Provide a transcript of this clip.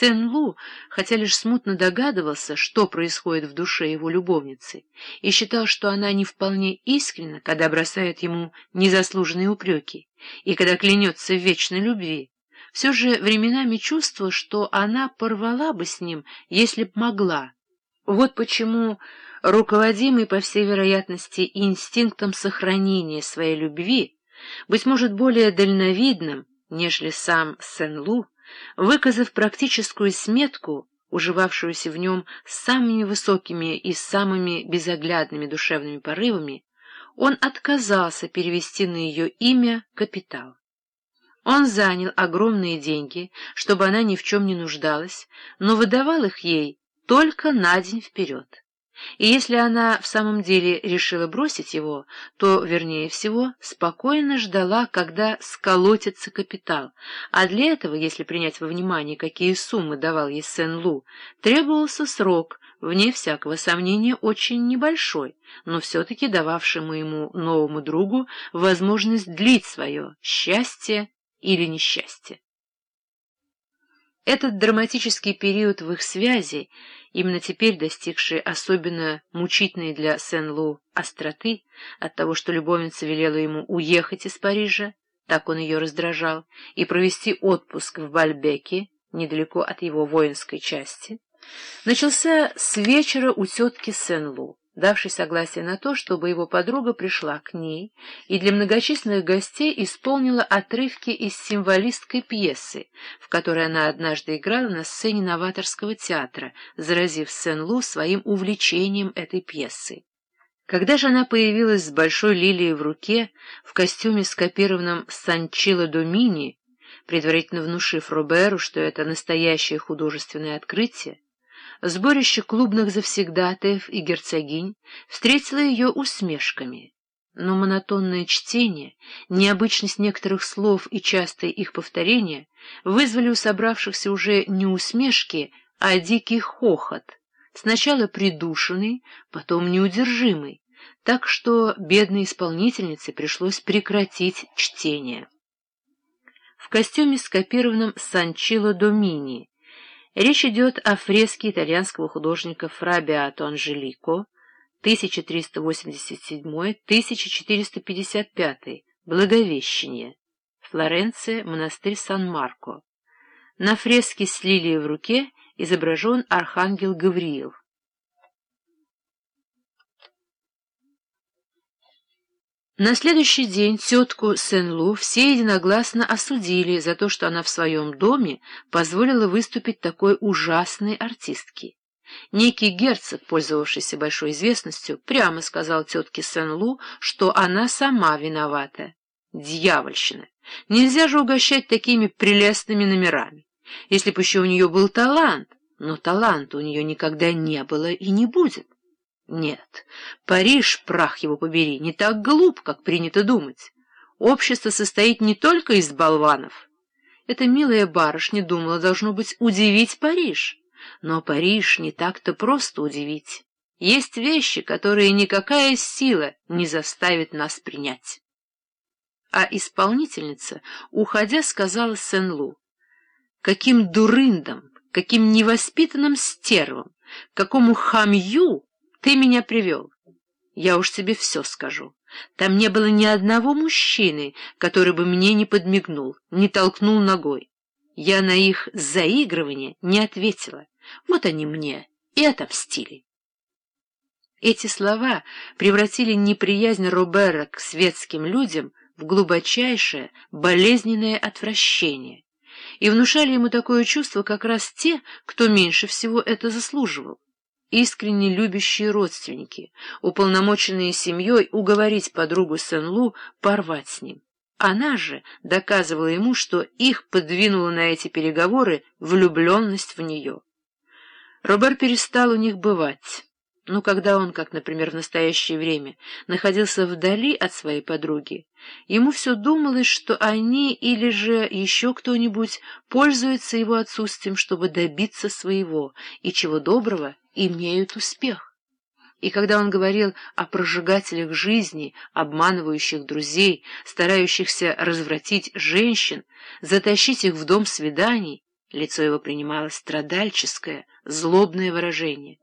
Сен-Лу, хотя лишь смутно догадывался, что происходит в душе его любовницы, и считал, что она не вполне искренна, когда бросает ему незаслуженные упреки, и когда клянется в вечной любви, все же временами чувствовал, что она порвала бы с ним, если б могла. Вот почему, руководимый, по всей вероятности, инстинктом сохранения своей любви, быть может, более дальновидным, нежели сам Сен-Лу, выказав практическую сметку, уживавшуюся в нем с самыми высокими и самыми безоглядными душевными порывами, он отказался перевести на ее имя капитал. Он занял огромные деньги, чтобы она ни в чем не нуждалась, но выдавал их ей только на день вперед. И если она в самом деле решила бросить его, то, вернее всего, спокойно ждала, когда сколотится капитал, а для этого, если принять во внимание, какие суммы давал ей Сен-Лу, требовался срок, вне всякого сомнения, очень небольшой, но все-таки дававший моему новому другу возможность длить свое счастье или несчастье. Этот драматический период в их связи, именно теперь достигший особенно мучительной для Сен-Лу остроты от того, что любовница велела ему уехать из Парижа, так он ее раздражал, и провести отпуск в Бальбеке, недалеко от его воинской части, начался с вечера у тетки Сен-Лу давший согласие на то, чтобы его подруга пришла к ней и для многочисленных гостей исполнила отрывки из символистской пьесы, в которой она однажды играла на сцене новаторского театра, заразив Сен-Лу своим увлечением этой пьесы. Когда же она появилась с большой лилией в руке, в костюме, скопированном Санчило Домини, предварительно внушив Роберу, что это настоящее художественное открытие, Сборище клубных завсегдатаев и герцогинь встретило ее усмешками, но монотонное чтение, необычность некоторых слов и частое их повторение вызвали у собравшихся уже не усмешки, а дикий хохот, сначала придушенный, потом неудержимый, так что бедной исполнительнице пришлось прекратить чтение. В костюме, скопированном Санчило Домини, Речь идет о фреске итальянского художника Фрабиато Анжелико 1387-1455, Благовещение, Флоренция, монастырь Сан-Марко. На фреске с лилией в руке изображен архангел Гавриил. На следующий день тетку Сен-Лу все единогласно осудили за то, что она в своем доме позволила выступить такой ужасной артистке. Некий герцог, пользовавшийся большой известностью, прямо сказал тетке Сен-Лу, что она сама виновата. Дьявольщина! Нельзя же угощать такими прелестными номерами. Если бы еще у нее был талант, но таланта у нее никогда не было и не будет. Нет, Париж, прах его побери, не так глуп, как принято думать. Общество состоит не только из болванов. Эта милая барышня думала, должно быть, удивить Париж. Но Париж не так-то просто удивить. Есть вещи, которые никакая сила не заставит нас принять. А исполнительница, уходя, сказала Сен-Лу, каким дурындом, каким невоспитанным стервом, какому хамью ты меня привел. Я уж тебе все скажу. Там не было ни одного мужчины, который бы мне не подмигнул, не толкнул ногой. Я на их заигрывание не ответила. Вот они мне и отомстили. Эти слова превратили неприязнь Робера к светским людям в глубочайшее, болезненное отвращение и внушали ему такое чувство как раз те, кто меньше всего это заслуживал искренне любящие родственники, уполномоченные семьей уговорить подругу Сен-Лу порвать с ним. Она же доказывала ему, что их подвинула на эти переговоры влюбленность в нее. Робер перестал у них бывать. Но когда он, как, например, в настоящее время, находился вдали от своей подруги, ему все думалось, что они или же еще кто-нибудь пользуются его отсутствием, чтобы добиться своего, и чего доброго имеют успех. И когда он говорил о прожигателях жизни, обманывающих друзей, старающихся развратить женщин, затащить их в дом свиданий, Лицо его принимало страдальческое, злобное выражение.